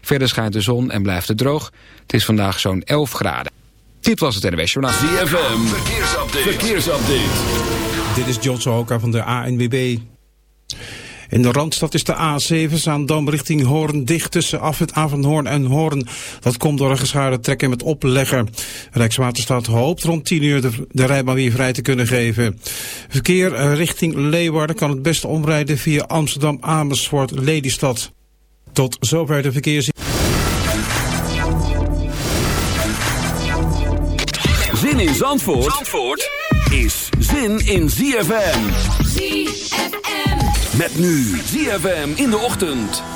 Verder schijnt de zon en blijft het droog. Het is vandaag zo'n 11 graden. Dit was het NWS Journaal. ZFM, verkeersupdate. verkeersupdate. Dit is John Sohoka van de ANWB. In de Randstad is de A7 Zaandam richting Hoorn dicht tussen afwit Avanhoorn en Hoorn. Dat komt door een geschaarde trekken met oplegger. Rijkswaterstaat hoopt rond 10 uur de, de rijbaan weer vrij te kunnen geven. Verkeer eh, richting Leeuwarden kan het beste omrijden via Amsterdam, Amersfoort, Lelystad. Tot zover de verkeers... Zin in Zandvoort, Zandvoort is zin in ZFM. ZFM. Met nu ZFM in de ochtend.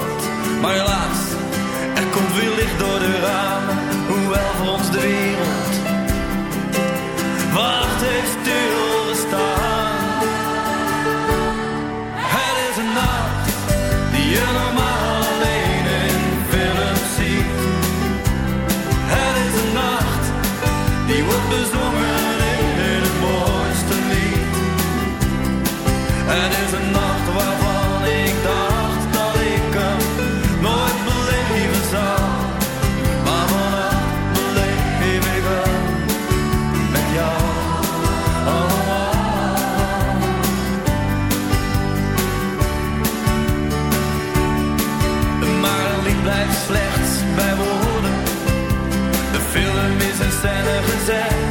Maar helaas, er komt weer licht door de ramen, hoewel voor ons de wereld wacht heeft stilgestaan. Het is een nacht die je normaal scène gezet.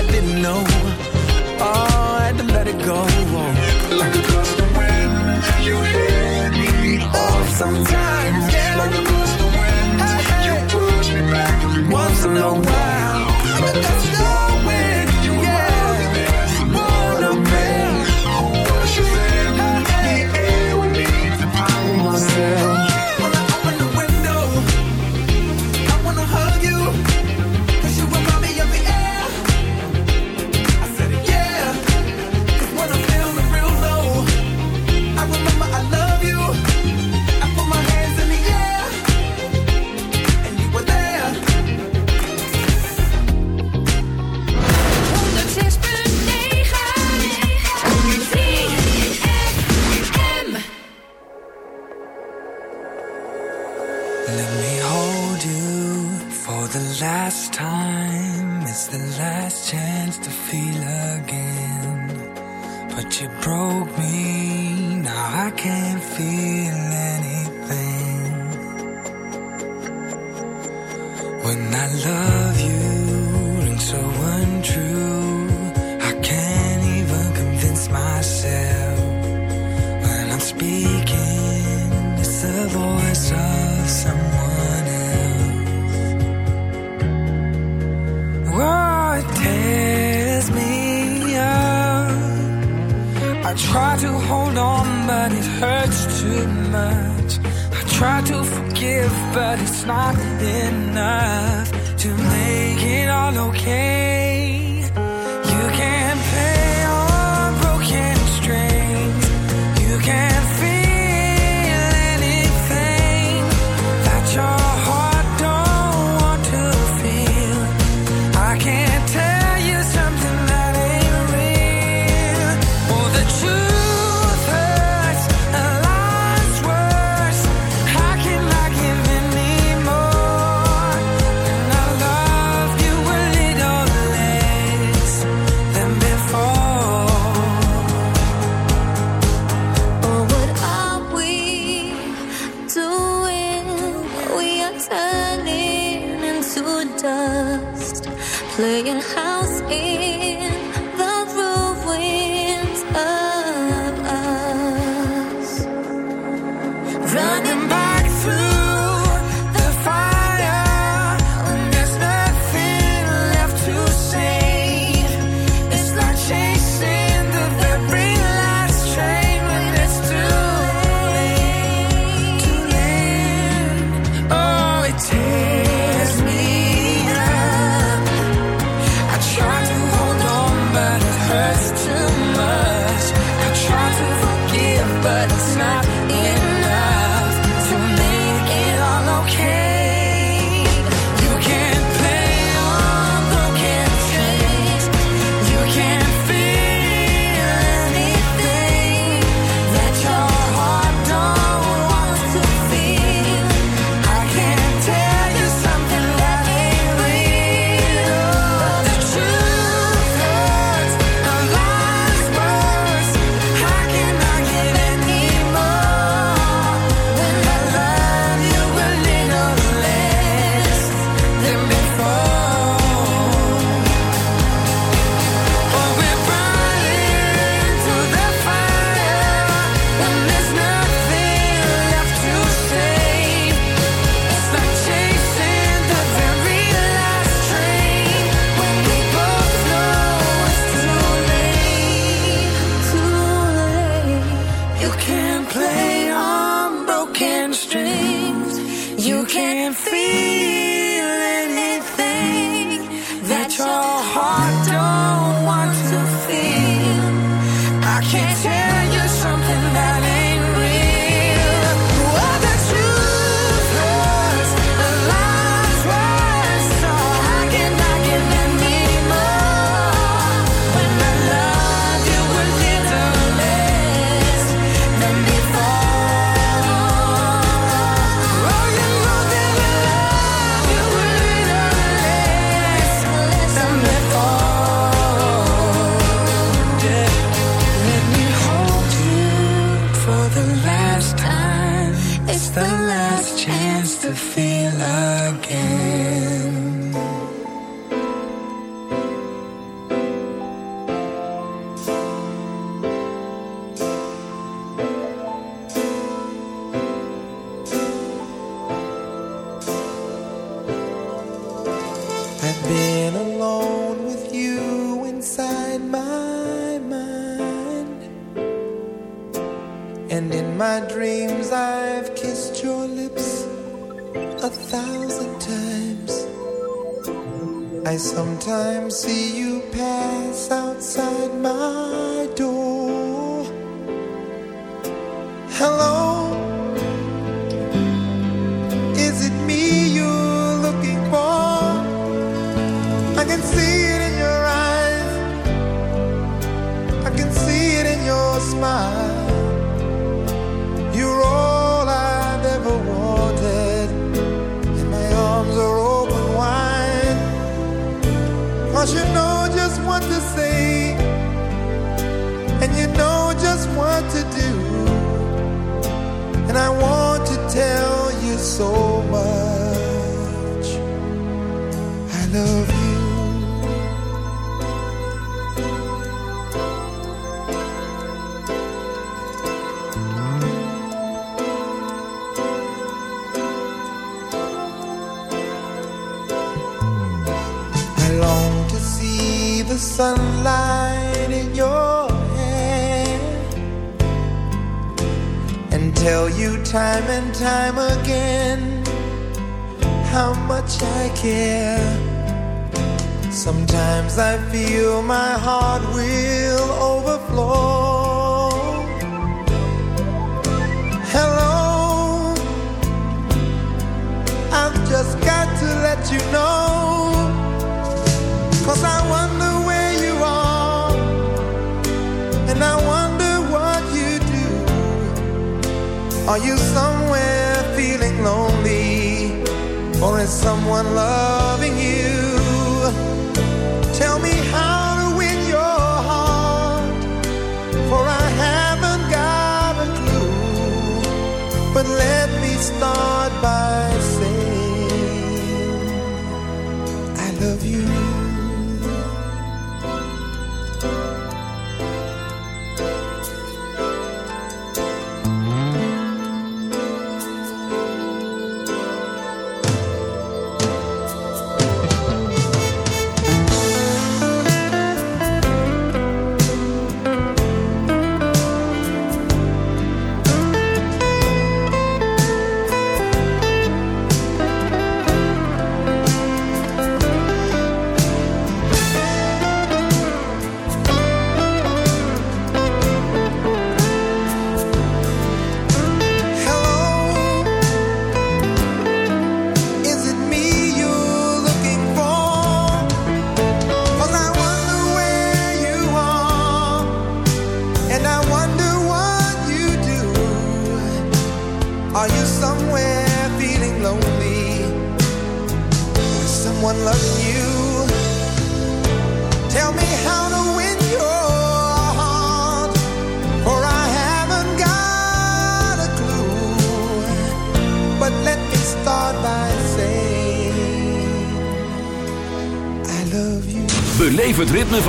I didn't know. Oh, I had to let it go.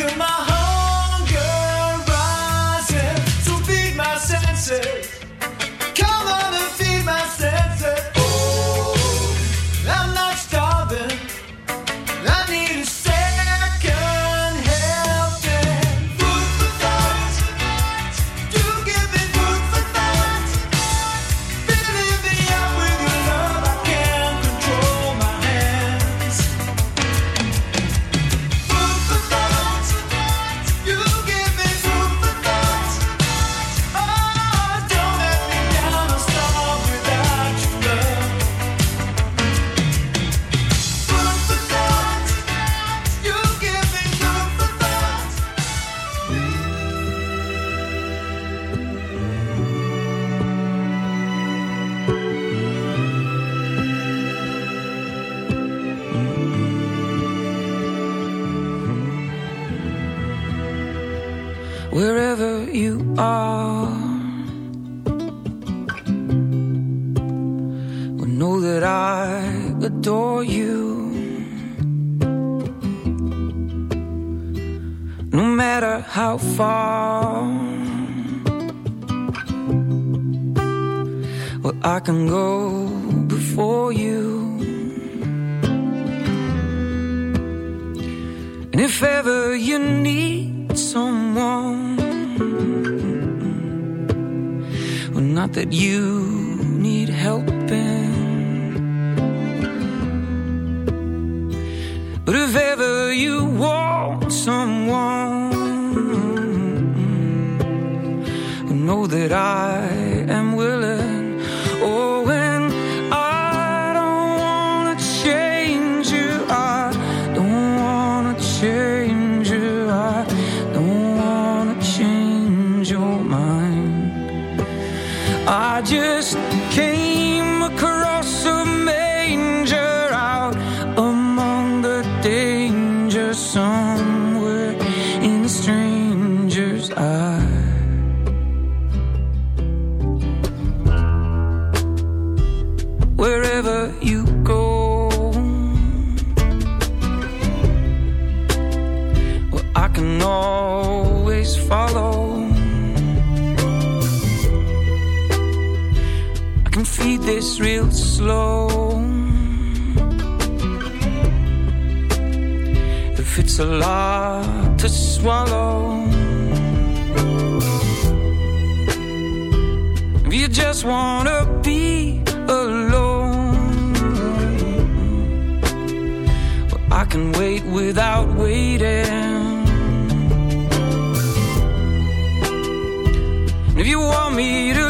그만. that I a lot to swallow. If you just wanna be alone. I can wait without waiting. If you want me to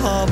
harbor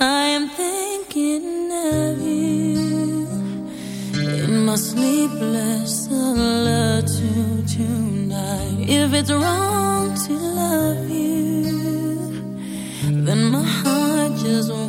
I'm thinking of you in my sleepless solitude tonight. If it's wrong to love you, then my heart just won't.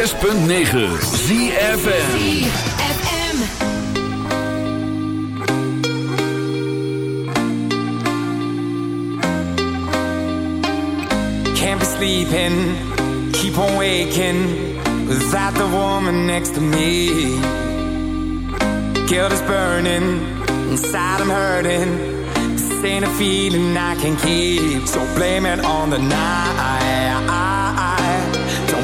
106.9 ZFN Can't be sleeping, keep on waking. Without the woman next to me. Guilt is burning, inside I'm hurting. This ain't a feeling I can keep. So blame it on the night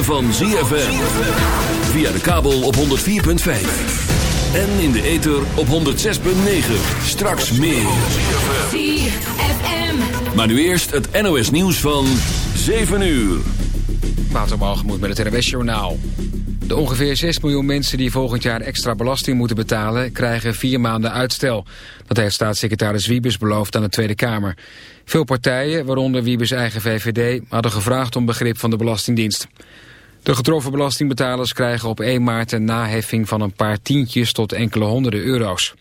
ritme van ZFM. Via de kabel op 104.5. En in de ether op 106.9. Straks meer. ZFM. Maar nu eerst het NOS nieuws van 7 uur. Watermalgemoed met het RWS Journaal. De ongeveer 6 miljoen mensen die volgend jaar extra belasting moeten betalen... krijgen vier maanden uitstel. Dat heeft staatssecretaris Wiebes beloofd aan de Tweede Kamer. Veel partijen, waaronder Wiebes eigen VVD... hadden gevraagd om begrip van de Belastingdienst. De getroffen belastingbetalers krijgen op 1 maart een naheffing van een paar tientjes tot enkele honderden euro's.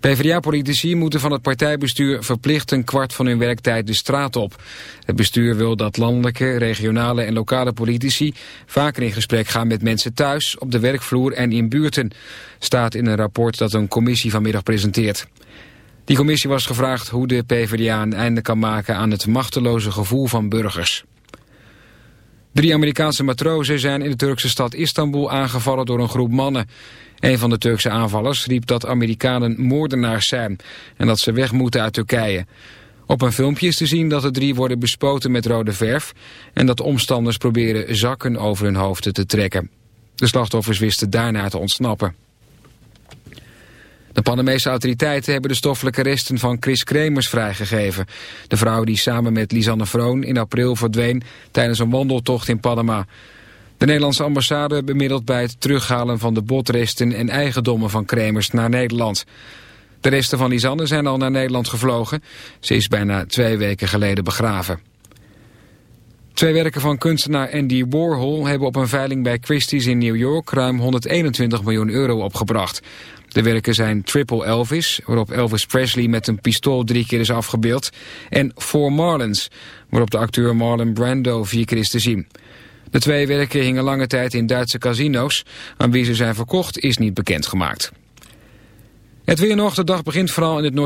PvdA-politici moeten van het partijbestuur verplicht een kwart van hun werktijd de straat op. Het bestuur wil dat landelijke, regionale en lokale politici vaker in gesprek gaan met mensen thuis, op de werkvloer en in buurten. Staat in een rapport dat een commissie vanmiddag presenteert. Die commissie was gevraagd hoe de PvdA een einde kan maken aan het machteloze gevoel van burgers. Drie Amerikaanse matrozen zijn in de Turkse stad Istanbul aangevallen door een groep mannen. Een van de Turkse aanvallers riep dat Amerikanen moordenaars zijn en dat ze weg moeten uit Turkije. Op een filmpje is te zien dat de drie worden bespoten met rode verf en dat omstanders proberen zakken over hun hoofden te trekken. De slachtoffers wisten daarna te ontsnappen. De Panamese autoriteiten hebben de stoffelijke resten van Chris Kremers vrijgegeven. De vrouw die samen met Lisanne Vroon in april verdween tijdens een wandeltocht in Panama. De Nederlandse ambassade bemiddelt bij het terughalen van de botresten en eigendommen van Kremers naar Nederland. De resten van Lisanne zijn al naar Nederland gevlogen. Ze is bijna twee weken geleden begraven. Twee werken van kunstenaar Andy Warhol hebben op een veiling bij Christie's in New York ruim 121 miljoen euro opgebracht. De werken zijn Triple Elvis, waarop Elvis Presley met een pistool drie keer is afgebeeld, en Four Marlins, waarop de acteur Marlon Brando vier keer is te zien. De twee werken hingen lange tijd in Duitse casino's. Aan wie ze zijn verkocht is niet bekendgemaakt. Het weer nog, de dag begint vooral in het noorden.